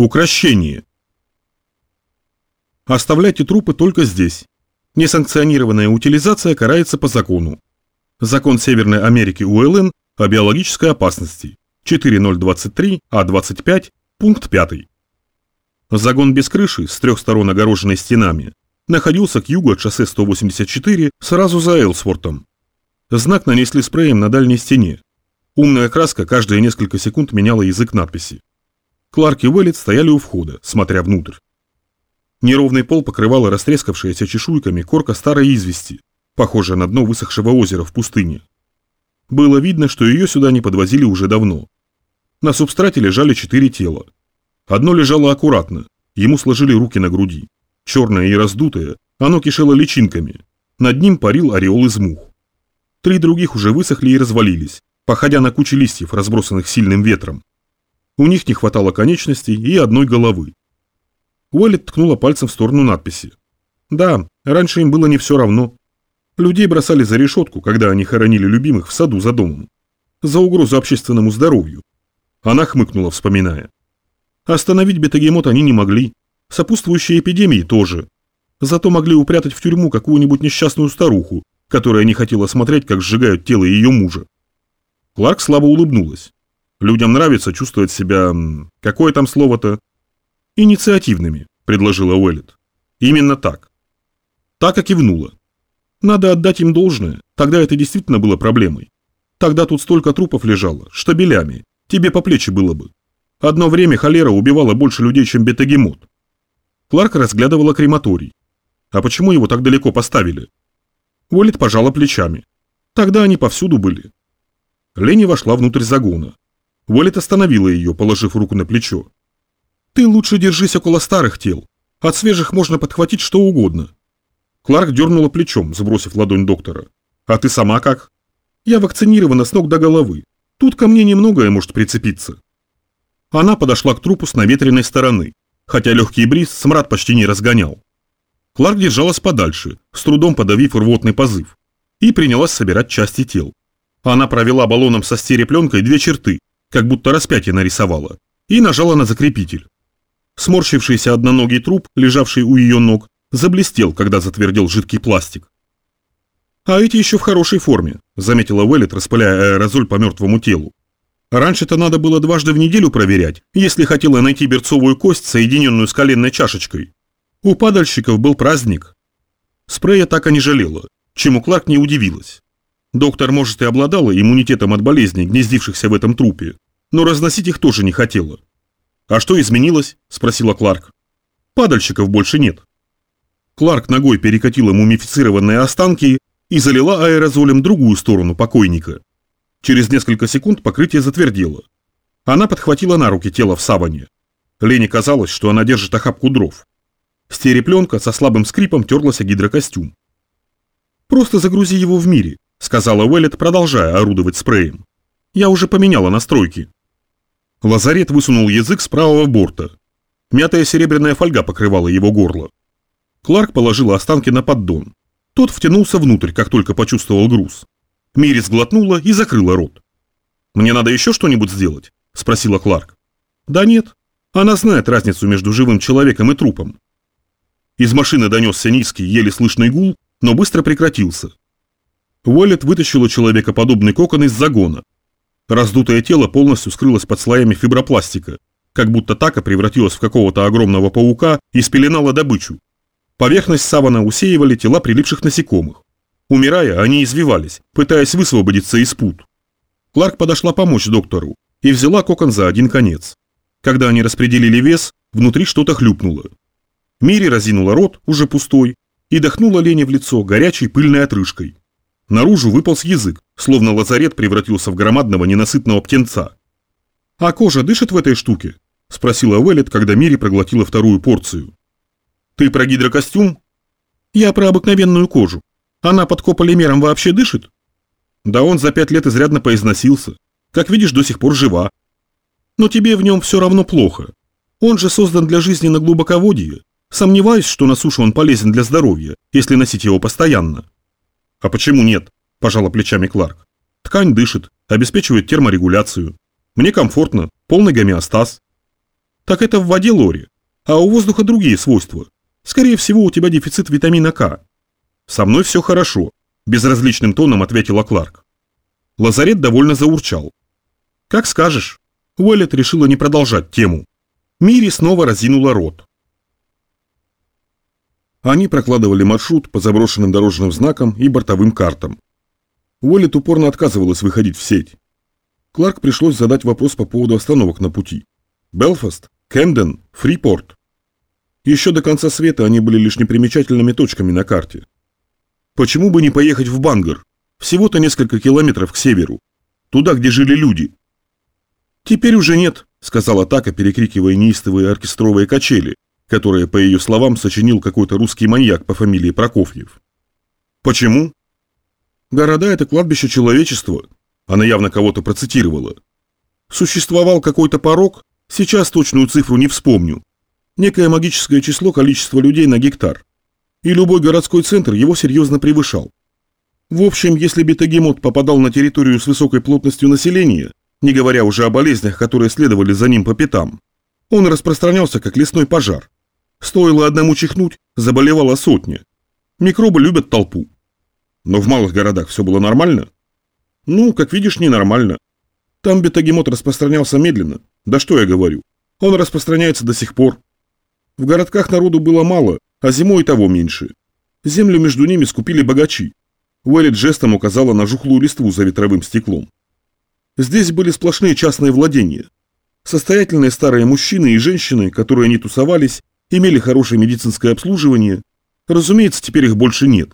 Укращение. Оставляйте трупы только здесь. Несанкционированная утилизация карается по закону. Закон Северной Америки УЛН о биологической опасности. 4023А25, пункт 5. Загон без крыши, с трех сторон огороженной стенами, находился к югу от шоссе 184 сразу за Элсвортом. Знак нанесли спреем на дальней стене. Умная краска каждые несколько секунд меняла язык надписи. Кларк и Уэллет стояли у входа, смотря внутрь. Неровный пол покрывала растрескавшаяся чешуйками корка старой извести, похожая на дно высохшего озера в пустыне. Было видно, что ее сюда не подвозили уже давно. На субстрате лежали четыре тела. Одно лежало аккуратно, ему сложили руки на груди. Черное и раздутое, оно кишело личинками. Над ним парил ореол из мух. Три других уже высохли и развалились, походя на кучи листьев, разбросанных сильным ветром. У них не хватало конечностей и одной головы. Уоллет ткнула пальцем в сторону надписи. Да, раньше им было не все равно. Людей бросали за решетку, когда они хоронили любимых в саду за домом. За угрозу общественному здоровью. Она хмыкнула, вспоминая. Остановить бетагемот они не могли. Сопутствующие эпидемии тоже. Зато могли упрятать в тюрьму какую-нибудь несчастную старуху, которая не хотела смотреть, как сжигают тело ее мужа. Кларк слабо улыбнулась. Людям нравится чувствовать себя... Какое там слово-то? Инициативными, предложила Уэллет. Именно так. Так и кивнула. Надо отдать им должное, тогда это действительно было проблемой. Тогда тут столько трупов лежало, штабелями, тебе по плечи было бы. Одно время холера убивала больше людей, чем бетагемот. Кларк разглядывала крематорий. А почему его так далеко поставили? Уоллет пожала плечами. Тогда они повсюду были. Лени вошла внутрь загона. Уоллет остановила ее, положив руку на плечо. «Ты лучше держись около старых тел. От свежих можно подхватить что угодно». Кларк дернула плечом, сбросив ладонь доктора. «А ты сама как?» «Я вакцинирована с ног до головы. Тут ко мне немногое может прицепиться». Она подошла к трупу с наветренной стороны, хотя легкий бриз смрад почти не разгонял. Кларк держалась подальше, с трудом подавив рвотный позыв, и принялась собирать части тел. Она провела баллоном со стерепленкой две черты, как будто распятие нарисовала, и нажала на закрепитель. Сморщившийся одноногий труп, лежавший у ее ног, заблестел, когда затвердел жидкий пластик. «А эти еще в хорошей форме», – заметила Уэллет, распыляя аэрозоль по мертвому телу. «Раньше-то надо было дважды в неделю проверять, если хотела найти берцовую кость, соединенную с коленной чашечкой. У падальщиков был праздник». Спрея так и не жалела, чему Кларк не удивилась. Доктор, может, и обладала иммунитетом от болезней, гнездившихся в этом трупе, но разносить их тоже не хотела. «А что изменилось?» – спросила Кларк. «Падальщиков больше нет». Кларк ногой перекатила мумифицированные останки и залила аэрозолем другую сторону покойника. Через несколько секунд покрытие затвердело. Она подхватила на руки тело в саване. Лене казалось, что она держит охапку дров. Стерепленка со слабым скрипом терлась о гидрокостюм. «Просто загрузи его в мире», сказала Уэллет, продолжая орудовать спреем. «Я уже поменяла настройки». Лазарет высунул язык с правого борта. Мятая серебряная фольга покрывала его горло. Кларк положил останки на поддон. Тот втянулся внутрь, как только почувствовал груз. Мири сглотнула и закрыла рот. «Мне надо еще что-нибудь сделать?» – спросила Кларк. «Да нет. Она знает разницу между живым человеком и трупом». Из машины донесся низкий, еле слышный гул, но быстро прекратился. Уоллет вытащила человекоподобный кокон из загона. Раздутое тело полностью скрылось под слоями фибропластика, как будто така превратилась в какого-то огромного паука и спеленала добычу. Поверхность савана усеивали тела прилипших насекомых. Умирая, они извивались, пытаясь высвободиться из пут. Кларк подошла помочь доктору и взяла кокон за один конец. Когда они распределили вес, внутри что-то хлюпнуло. Мири разинула рот, уже пустой, и дохнула Лене в лицо горячей пыльной отрыжкой. Наружу выполз язык, словно лазарет превратился в громадного ненасытного птенца. «А кожа дышит в этой штуке?» – спросила Уэллет, когда Мири проглотила вторую порцию. «Ты про гидрокостюм?» «Я про обыкновенную кожу. Она под кополимером вообще дышит?» «Да он за пять лет изрядно поизносился. Как видишь, до сих пор жива. Но тебе в нем все равно плохо. Он же создан для жизни на глубоководье. Сомневаюсь, что на суше он полезен для здоровья, если носить его постоянно». «А почему нет?» – пожала плечами Кларк. «Ткань дышит, обеспечивает терморегуляцию. Мне комфортно, полный гомеостаз». Так это в воде, Лори. А у воздуха другие свойства. Скорее всего, у тебя дефицит витамина К. Со мной все хорошо, безразличным тоном ответила Кларк. Лазарет довольно заурчал. Как скажешь. Уэллет решила не продолжать тему. Мири снова разинула рот. Они прокладывали маршрут по заброшенным дорожным знакам и бортовым картам. Уоллет упорно отказывалась выходить в сеть. Кларк пришлось задать вопрос по поводу остановок на пути. Белфаст, Кэмден, Фрипорт. Еще до конца света они были лишь непримечательными точками на карте. Почему бы не поехать в Бангар? Всего-то несколько километров к северу. Туда, где жили люди. Теперь уже нет, сказала Така, перекрикивая неистовые оркестровые качели, которые, по ее словам, сочинил какой-то русский маньяк по фамилии Прокофьев. Почему? Города – это кладбище человечества. Она явно кого-то процитировала. Существовал какой-то порог, сейчас точную цифру не вспомню. Некое магическое число количества людей на гектар. И любой городской центр его серьезно превышал. В общем, если бетагемот попадал на территорию с высокой плотностью населения, не говоря уже о болезнях, которые следовали за ним по пятам, он распространялся как лесной пожар. Стоило одному чихнуть, заболевала сотня. Микробы любят толпу. Но в малых городах все было нормально? Ну, как видишь, ненормально. Там бетагемот распространялся медленно. Да что я говорю. Он распространяется до сих пор. В городках народу было мало, а зимой и того меньше. Землю между ними скупили богачи. Уэллет жестом указала на жухлую листву за ветровым стеклом. Здесь были сплошные частные владения. Состоятельные старые мужчины и женщины, которые не тусовались, имели хорошее медицинское обслуживание. Разумеется, теперь их больше нет.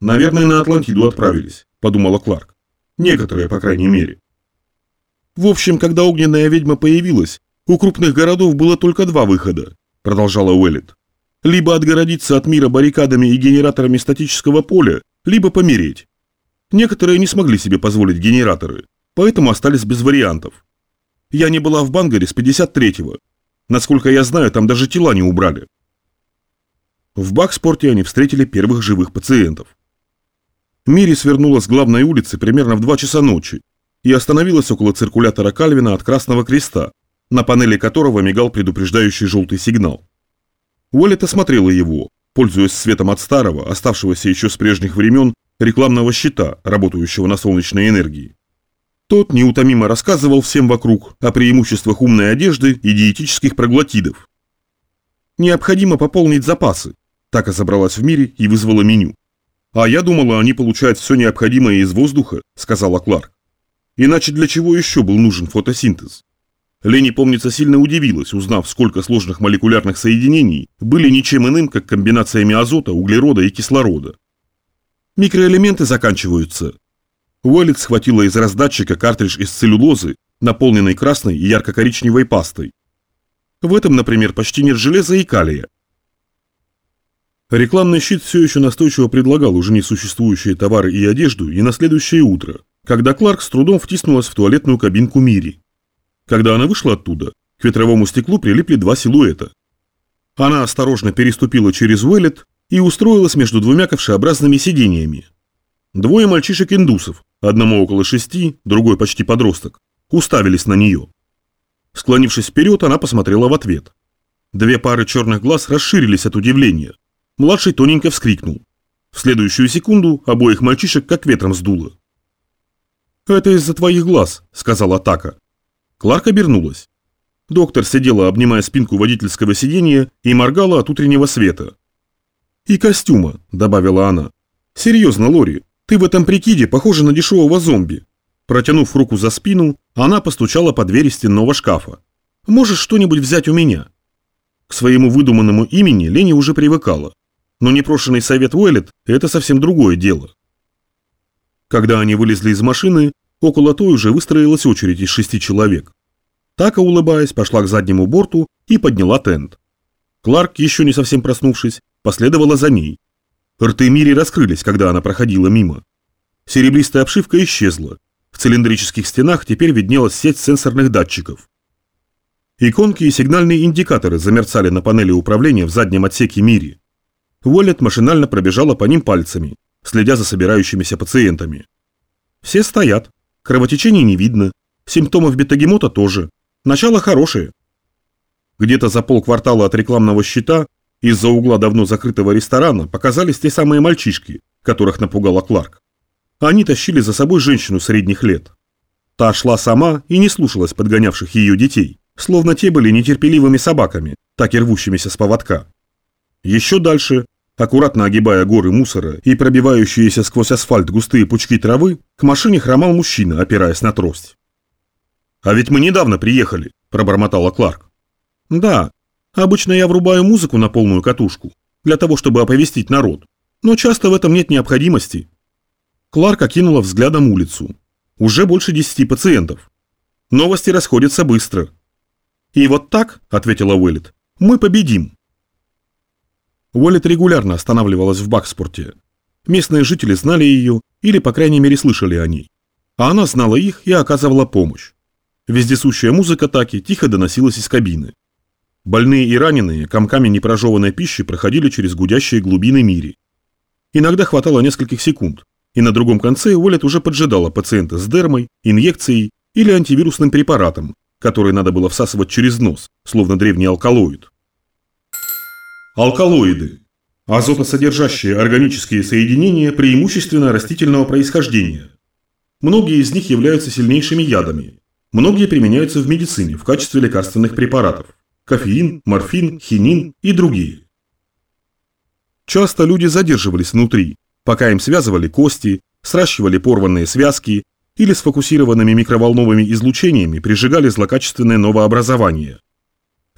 «Наверное, на Атлантиду отправились», – подумала Кларк. «Некоторые, по крайней мере». В общем, когда огненная ведьма появилась, у крупных городов было только два выхода, продолжала Уэллет. Либо отгородиться от мира баррикадами и генераторами статического поля, либо помереть. Некоторые не смогли себе позволить генераторы, поэтому остались без вариантов. Я не была в Бангаре с 53-го, Насколько я знаю, там даже тела не убрали. В Бакспорте они встретили первых живых пациентов. Мири свернула с главной улицы примерно в 2 часа ночи и остановилась около циркулятора Кальвина от Красного Креста, на панели которого мигал предупреждающий желтый сигнал. Уоллет осмотрела его, пользуясь светом от старого, оставшегося еще с прежних времен, рекламного щита, работающего на солнечной энергии. Тот неутомимо рассказывал всем вокруг о преимуществах умной одежды и диетических проглотидов. Необходимо пополнить запасы. Так разобралась в мире и вызвала меню. «А я думала, они получают все необходимое из воздуха», — сказала Кларк. «Иначе для чего еще был нужен фотосинтез?» Лени, помнится, сильно удивилась, узнав, сколько сложных молекулярных соединений были ничем иным, как комбинациями азота, углерода и кислорода. «Микроэлементы заканчиваются», Уэллет схватила из раздатчика картридж из целлюлозы, наполненный красной и ярко-коричневой пастой. В этом, например, почти нет железа и калия. Рекламный щит все еще настойчиво предлагал уже несуществующие товары и одежду и на следующее утро, когда Кларк с трудом втиснулась в туалетную кабинку Мири. Когда она вышла оттуда, к ветровому стеклу прилипли два силуэта. Она осторожно переступила через Уэллет и устроилась между двумя ковшеобразными сидениями. Двое мальчишек-индусов, одному около шести, другой почти подросток, уставились на нее. Склонившись вперед, она посмотрела в ответ. Две пары черных глаз расширились от удивления. Младший тоненько вскрикнул. В следующую секунду обоих мальчишек как ветром сдуло. «Это из-за твоих глаз», — сказала Така. Кларк обернулась. Доктор сидела, обнимая спинку водительского сиденья и моргала от утреннего света. «И костюма», — добавила она. «Серьезно, Лори, ты в этом прикиде похожа на дешевого зомби. Протянув руку за спину, она постучала по двери стенного шкафа. Можешь что-нибудь взять у меня? К своему выдуманному имени Лени уже привыкала. Но непрошенный совет Уэллет – это совсем другое дело. Когда они вылезли из машины, около той уже выстроилась очередь из шести человек. Така, улыбаясь, пошла к заднему борту и подняла тент. Кларк, еще не совсем проснувшись, последовала за ней. Рты Мири раскрылись, когда она проходила мимо. Серебристая обшивка исчезла. В цилиндрических стенах теперь виднелась сеть сенсорных датчиков. Иконки и сигнальные индикаторы замерцали на панели управления в заднем отсеке Мири. Уоллет машинально пробежала по ним пальцами, следя за собирающимися пациентами. Все стоят. Кровотечений не видно. Симптомов бетагемота тоже. Начало хорошее. Где-то за полквартала от рекламного щита из-за угла давно закрытого ресторана показались те самые мальчишки, которых напугала Кларк. Они тащили за собой женщину средних лет. Та шла сама и не слушалась подгонявших ее детей, словно те были нетерпеливыми собаками, так и рвущимися с поводка. Еще дальше, аккуратно огибая горы мусора и пробивающиеся сквозь асфальт густые пучки травы, к машине хромал мужчина, опираясь на трость. «А ведь мы недавно приехали», – пробормотала Кларк. «Да, обычно я врубаю музыку на полную катушку, для того, чтобы оповестить народ, но часто в этом нет необходимости». Кларк окинула взглядом улицу. Уже больше десяти пациентов. Новости расходятся быстро. «И вот так», – ответила Уэллет, – «мы победим». Уоллет регулярно останавливалась в Бакспорте. Местные жители знали ее или, по крайней мере, слышали о ней. А она знала их и оказывала помощь. Вездесущая музыка таки тихо доносилась из кабины. Больные и раненые комками непрожеванной пищи проходили через гудящие глубины мири. Иногда хватало нескольких секунд, и на другом конце Уоллет уже поджидала пациента с дермой, инъекцией или антивирусным препаратом, который надо было всасывать через нос, словно древний алкалоид. Алкалоиды. Азотосодержащие органические соединения преимущественно растительного происхождения. Многие из них являются сильнейшими ядами. Многие применяются в медицине в качестве лекарственных препаратов. Кофеин, морфин, хинин и другие. Часто люди задерживались внутри, пока им связывали кости, сращивали порванные связки или сфокусированными микроволновыми излучениями прижигали злокачественное новообразование.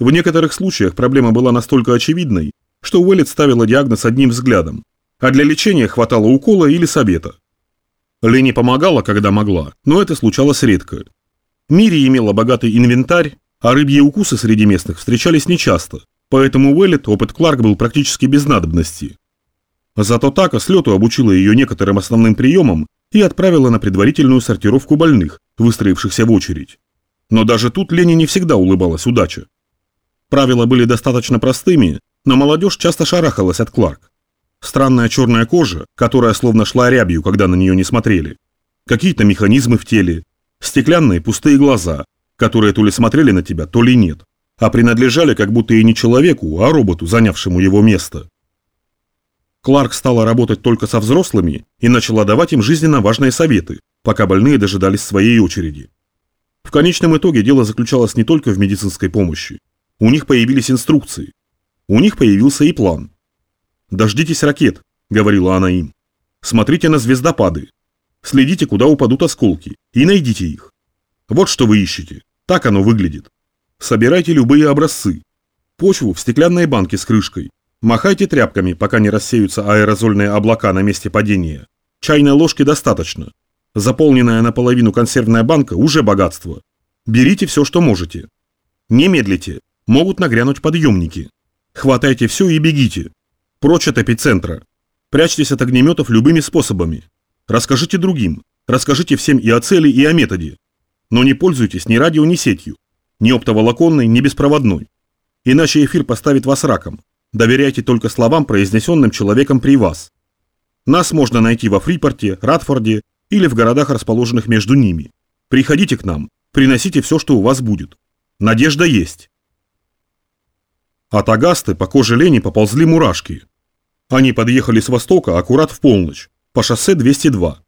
В некоторых случаях проблема была настолько очевидной, что Уэллет ставила диагноз одним взглядом, а для лечения хватало укола или совета. Лени помогала, когда могла, но это случалось редко. Мири имела богатый инвентарь, а рыбьи укусы среди местных встречались нечасто, поэтому Уэллет опыт Кларк был практически без надобности. Зато Така с лету обучила ее некоторым основным приемам и отправила на предварительную сортировку больных, выстроившихся в очередь. Но даже тут Лене не всегда улыбалась удача. Правила были достаточно простыми, но молодежь часто шарахалась от Кларк. Странная черная кожа, которая словно шла рябью, когда на нее не смотрели. Какие-то механизмы в теле. Стеклянные пустые глаза, которые то ли смотрели на тебя, то ли нет. А принадлежали как будто и не человеку, а роботу, занявшему его место. Кларк стала работать только со взрослыми и начала давать им жизненно важные советы, пока больные дожидались своей очереди. В конечном итоге дело заключалось не только в медицинской помощи. У них появились инструкции. У них появился и план. «Дождитесь ракет», — говорила она им. «Смотрите на звездопады. Следите, куда упадут осколки, и найдите их. Вот что вы ищете. Так оно выглядит. Собирайте любые образцы. Почву в стеклянной банке с крышкой. Махайте тряпками, пока не рассеются аэрозольные облака на месте падения. Чайной ложки достаточно. Заполненная наполовину консервная банка уже богатство. Берите все, что можете. Не медлите, Могут нагрянуть подъемники. Хватайте все и бегите. Прочь от эпицентра. Прячьтесь от огнеметов любыми способами. Расскажите другим. Расскажите всем и о цели, и о методе. Но не пользуйтесь ни радио, ни сетью. Ни оптоволоконной, ни беспроводной. Иначе эфир поставит вас раком. Доверяйте только словам, произнесенным человеком при вас. Нас можно найти во Фрипорте, Радфорде или в городах, расположенных между ними. Приходите к нам, приносите все, что у вас будет. Надежда есть. От Агасты по коже Лени поползли мурашки. Они подъехали с востока аккурат в полночь, по шоссе 202.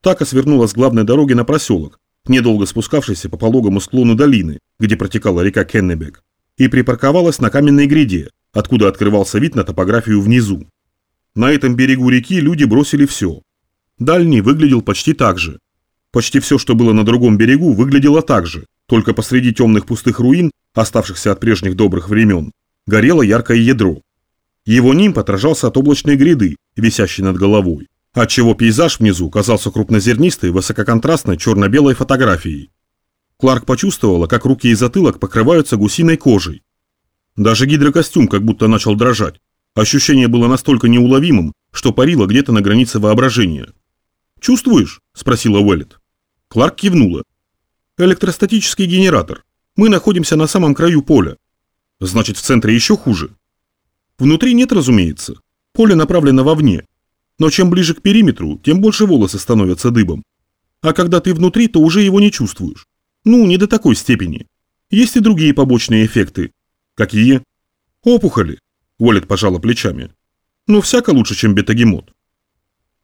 Така свернула с главной дороги на проселок, недолго спускавшийся по пологому склону долины, где протекала река Кеннебек, и припарковалась на каменной гряде, откуда открывался вид на топографию внизу. На этом берегу реки люди бросили все. Дальний выглядел почти так же. Почти все, что было на другом берегу, выглядело так же, только посреди темных пустых руин, оставшихся от прежних добрых времен, горело яркое ядро. Его нимб отражался от облачной гряды, висящей над головой, отчего пейзаж внизу казался крупнозернистой, высококонтрастной черно-белой фотографией. Кларк почувствовала, как руки и затылок покрываются гусиной кожей. Даже гидрокостюм как будто начал дрожать. Ощущение было настолько неуловимым, что парило где-то на границе воображения. «Чувствуешь?» – спросила Уэллет. Кларк кивнула. «Электростатический генератор. Мы находимся на самом краю поля. Значит, в центре еще хуже. Внутри нет, разумеется. Поле направлено вовне. Но чем ближе к периметру, тем больше волосы становятся дыбом. А когда ты внутри, то уже его не чувствуешь. Ну, не до такой степени. Есть и другие побочные эффекты. Какие? Опухоли. Уоллет пожала плечами. Ну, всяко лучше, чем бетагемот.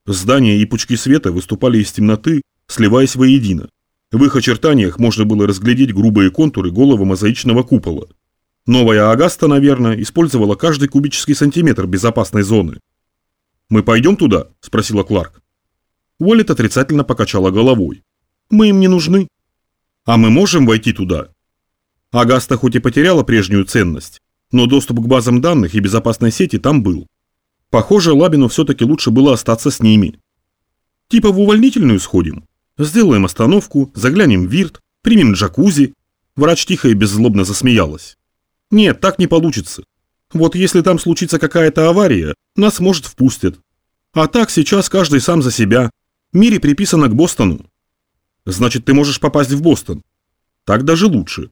Здания и пучки света выступали из темноты, сливаясь воедино. В их очертаниях можно было разглядеть грубые контуры голого мозаичного купола. Новая Агаста, наверное, использовала каждый кубический сантиметр безопасной зоны. «Мы пойдем туда?» – спросила Кларк. Уоллет отрицательно покачала головой. «Мы им не нужны». «А мы можем войти туда?» Агаста хоть и потеряла прежнюю ценность, но доступ к базам данных и безопасной сети там был. Похоже, Лабину все-таки лучше было остаться с ними. Типа в увольнительную сходим. Сделаем остановку, заглянем в вирт, примем джакузи. Врач тихо и беззлобно засмеялась. Нет, так не получится. Вот если там случится какая-то авария, нас, может, впустят. А так сейчас каждый сам за себя. Мире приписано к Бостону. Значит, ты можешь попасть в Бостон. Так даже лучше.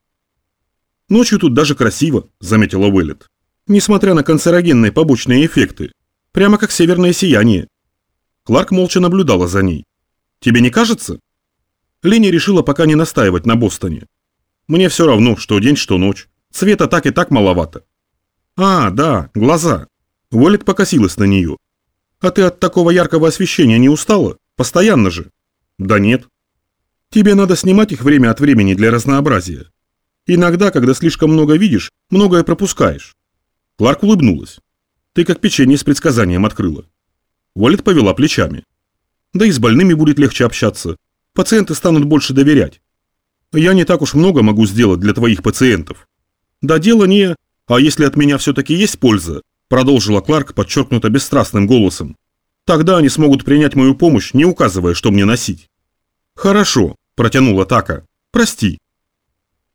Ночью тут даже красиво, заметила Уэллет. Несмотря на канцерогенные побочные эффекты. Прямо как северное сияние. Кларк молча наблюдала за ней. Тебе не кажется? Ленни решила пока не настаивать на Бостоне. Мне все равно, что день, что ночь. Цвета так и так маловато. А, да, глаза. Уоллет покосилась на нее. А ты от такого яркого освещения не устала? Постоянно же. Да нет. Тебе надо снимать их время от времени для разнообразия. Иногда, когда слишком много видишь, многое пропускаешь. Кларк улыбнулась. Ты как печенье с предсказанием открыла. Уоллет повела плечами. Да и с больными будет легче общаться. Пациенты станут больше доверять. Я не так уж много могу сделать для твоих пациентов. Да дело не... А если от меня все-таки есть польза, продолжила Кларк подчеркнуто бесстрастным голосом, тогда они смогут принять мою помощь, не указывая, что мне носить. Хорошо, протянула Така. Прости.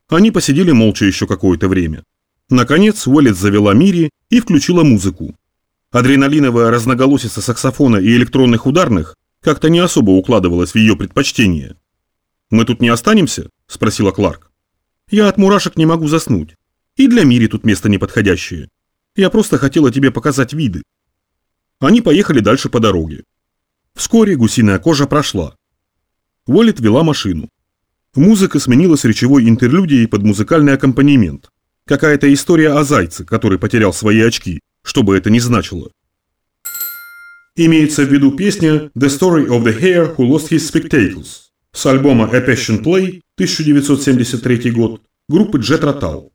Они посидели молча еще какое-то время. Наконец Уэллет завела Мири и включила музыку. Адреналиновая разноголосица саксофона и электронных ударных как-то не особо укладывалась в ее предпочтение. «Мы тут не останемся?» – спросила Кларк. «Я от мурашек не могу заснуть. И для Мири тут место неподходящее. Я просто хотела тебе показать виды». Они поехали дальше по дороге. Вскоре гусиная кожа прошла. Уоллет вела машину. Музыка сменилась речевой интерлюдией под музыкальный аккомпанемент. Какая-то история о зайце, который потерял свои очки, что бы это ни значило. Имеется в виду песня «The Story of the Hare Who Lost His Spectacles» с альбома A Passion Play 1973 год группы Jet Rotal.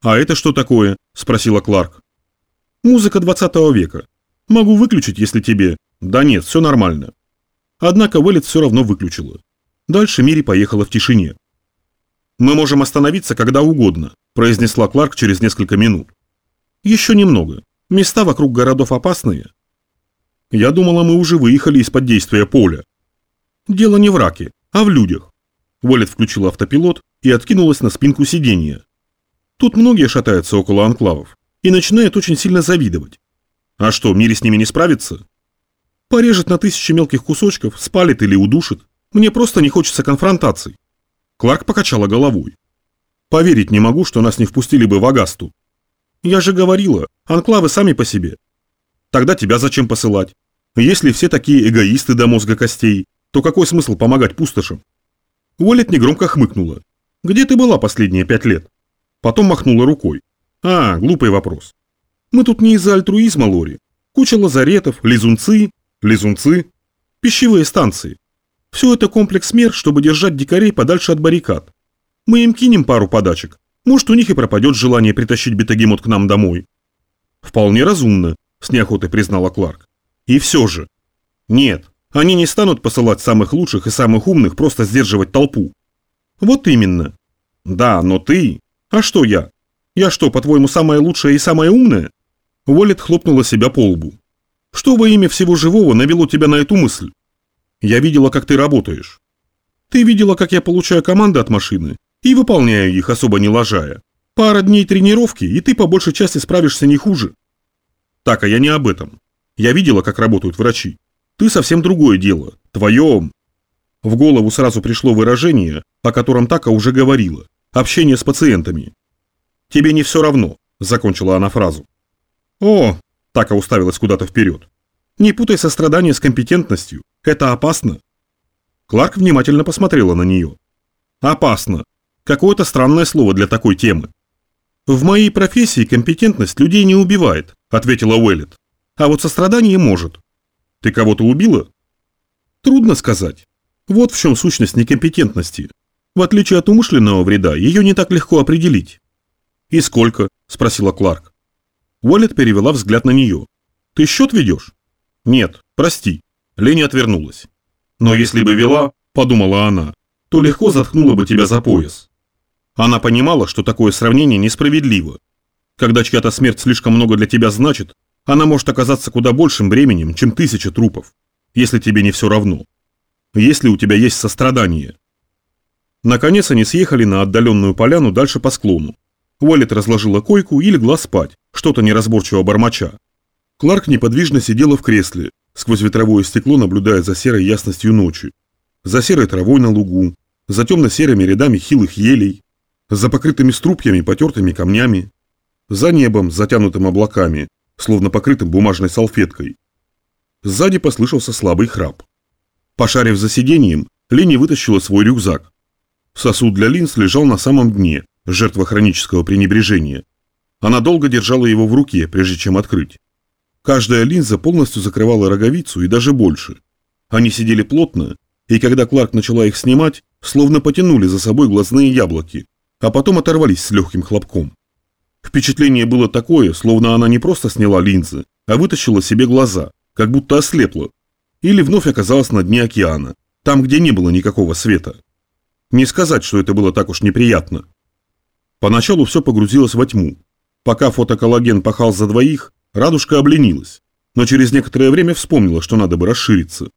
«А это что такое?» – спросила Кларк. «Музыка 20 века. Могу выключить, если тебе...» «Да нет, все нормально». Однако Уэллет все равно выключила. Дальше Мири поехала в тишине. «Мы можем остановиться когда угодно», – произнесла Кларк через несколько минут. «Еще немного. Места вокруг городов опасные». «Я думала, мы уже выехали из-под действия поля». «Дело не в раке, а в людях». Уоллет включила автопилот и откинулась на спинку сиденья. Тут многие шатаются около анклавов и начинают очень сильно завидовать. А что, Мире с ними не справится? Порежет на тысячи мелких кусочков, спалит или удушит. Мне просто не хочется конфронтаций. Кларк покачала головой. Поверить не могу, что нас не впустили бы в Агасту. Я же говорила, анклавы сами по себе. Тогда тебя зачем посылать? Если все такие эгоисты до мозга костей, то какой смысл помогать пустошам? Уоллет негромко хмыкнула. Где ты была последние пять лет? Потом махнула рукой. А, глупый вопрос. Мы тут не из-за альтруизма, Лори. Куча лазаретов, лизунцы, лизунцы, пищевые станции. Все это комплекс мер, чтобы держать дикарей подальше от баррикад. Мы им кинем пару подачек. Может, у них и пропадет желание притащить бетагемот к нам домой. Вполне разумно, с неохотой признала Кларк. И все же. Нет, они не станут посылать самых лучших и самых умных просто сдерживать толпу. Вот именно. Да, но ты... А что я? Я что, по-твоему, самая лучшая и самая умная? Уоллет хлопнула себя по лбу. Что во имя всего живого навело тебя на эту мысль? Я видела, как ты работаешь. Ты видела, как я получаю команды от машины и выполняю их, особо не лажая. Пара дней тренировки, и ты по большей части справишься не хуже. Так, а я не об этом. Я видела, как работают врачи. Ты совсем другое дело. Твое... В голову сразу пришло выражение, о котором Така уже говорила общение с пациентами. «Тебе не все равно», – закончила она фразу. «О!» – Така уставилась куда-то вперед. «Не путай сострадание с компетентностью. Это опасно». Кларк внимательно посмотрела на нее. «Опасно. Какое-то странное слово для такой темы». «В моей профессии компетентность людей не убивает», – ответила Уэллет. «А вот сострадание может». «Ты кого-то убила?» «Трудно сказать. Вот в чем сущность некомпетентности. В отличие от умышленного вреда, ее не так легко определить». «И сколько?» – спросила Кларк. Уоллет перевела взгляд на нее. «Ты счет ведешь?» «Нет, прости». Леня отвернулась. «Но если бы вела, – подумала она, – то легко заткнула бы тебя за пояс». Она понимала, что такое сравнение несправедливо. Когда чья-то смерть слишком много для тебя значит, она может оказаться куда большим бременем, чем тысяча трупов, если тебе не все равно. Если у тебя есть сострадание. Наконец они съехали на отдаленную поляну дальше по склону. Уоллет разложила койку и легла спать, что-то неразборчиво бормоча. Кларк неподвижно сидела в кресле, сквозь ветровое стекло наблюдая за серой ясностью ночи. За серой травой на лугу, за темно-серыми рядами хилых елей, за покрытыми струпьями потертыми камнями, за небом, затянутым облаками, словно покрытым бумажной салфеткой. Сзади послышался слабый храп. Пошарив за сиденьем, Лени вытащила свой рюкзак. Сосуд для линз лежал на самом дне, жертва хронического пренебрежения. Она долго держала его в руке, прежде чем открыть. Каждая линза полностью закрывала роговицу и даже больше. Они сидели плотно, и когда Кларк начала их снимать, словно потянули за собой глазные яблоки, а потом оторвались с легким хлопком. Впечатление было такое, словно она не просто сняла линзы, а вытащила себе глаза, как будто ослепла, или вновь оказалась на дне океана, там, где не было никакого света. Не сказать, что это было так уж неприятно. Поначалу все погрузилось во тьму. Пока фотоколлаген пахал за двоих, радужка обленилась, но через некоторое время вспомнила, что надо бы расшириться.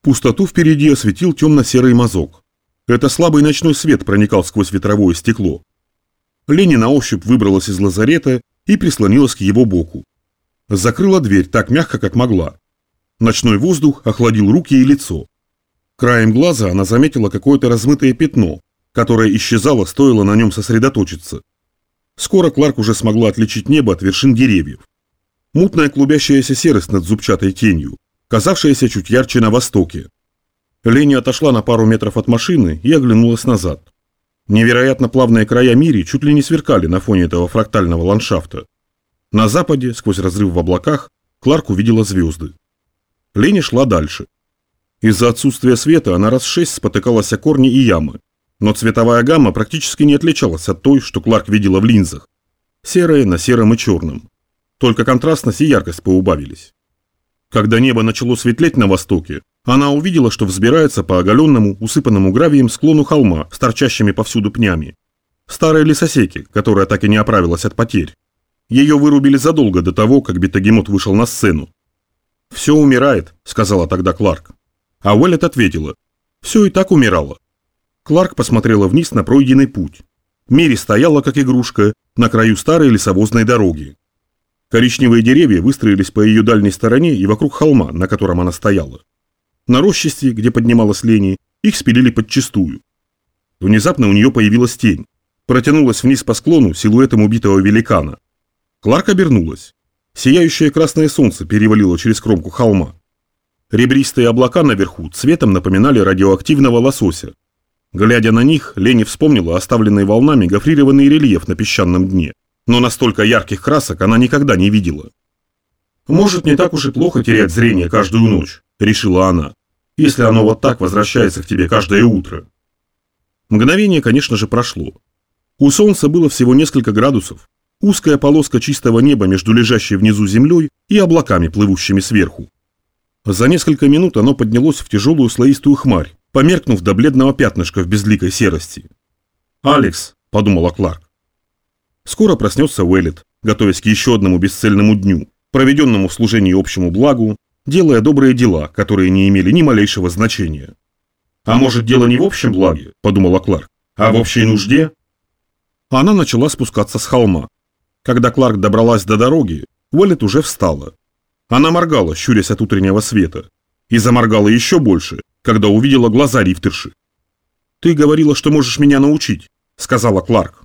Пустоту впереди осветил темно-серый мазок. Это слабый ночной свет проникал сквозь ветровое стекло. Лени на ощупь выбралась из лазарета и прислонилась к его боку. Закрыла дверь так мягко, как могла. Ночной воздух охладил руки и лицо. Краем глаза она заметила какое-то размытое пятно, которое исчезало, стоило на нем сосредоточиться. Скоро Кларк уже смогла отличить небо от вершин деревьев. Мутная клубящаяся серость над зубчатой тенью, казавшаяся чуть ярче на востоке. Лени отошла на пару метров от машины и оглянулась назад. Невероятно плавные края Мири чуть ли не сверкали на фоне этого фрактального ландшафта. На западе, сквозь разрыв в облаках, Кларк увидела звезды. Лени шла дальше. Из-за отсутствия света она раз шесть спотыкалась о корни и ямы, но цветовая гамма практически не отличалась от той, что Кларк видела в линзах. Серое на сером и черном. Только контрастность и яркость поубавились. Когда небо начало светлеть на востоке, она увидела, что взбирается по оголенному, усыпанному гравием склону холма с торчащими повсюду пнями. Старой лесосеки, которая так и не оправилась от потерь. Ее вырубили задолго до того, как Бетагемот вышел на сцену. «Все умирает», — сказала тогда Кларк. А Уэллет ответила. «Все и так умирало». Кларк посмотрела вниз на пройденный путь. Мери стояла, как игрушка, на краю старой лесовозной дороги. Коричневые деревья выстроились по ее дальней стороне и вокруг холма, на котором она стояла. На рощисте, где поднималась Лени, их спилили подчистую. Внезапно у нее появилась тень. Протянулась вниз по склону силуэтом убитого великана. Кларк обернулась. Сияющее красное солнце перевалило через кромку холма. Ребристые облака наверху цветом напоминали радиоактивного лосося. Глядя на них, Лени вспомнила оставленный волнами гофрированный рельеф на песчаном дне. Но настолько ярких красок она никогда не видела. Может, не так уж и плохо терять зрение каждую ночь решила она, если оно вот так возвращается к тебе каждое утро. Мгновение, конечно же, прошло. У солнца было всего несколько градусов, узкая полоска чистого неба между лежащей внизу землей и облаками, плывущими сверху. За несколько минут оно поднялось в тяжелую слоистую хмарь, померкнув до бледного пятнышка в безликой серости. «Алекс», — подумала Кларк. Скоро проснется Уэллет, готовясь к еще одному бесцельному дню, проведенному в служении общему благу, делая добрые дела, которые не имели ни малейшего значения. «А может, дело не в общем благе?» – подумала Кларк, – «а в общей нужде?» Она начала спускаться с холма. Когда Кларк добралась до дороги, Уоллет уже встала. Она моргала, щурясь от утреннего света, и заморгала еще больше, когда увидела глаза рифтерши. «Ты говорила, что можешь меня научить», – сказала Кларк.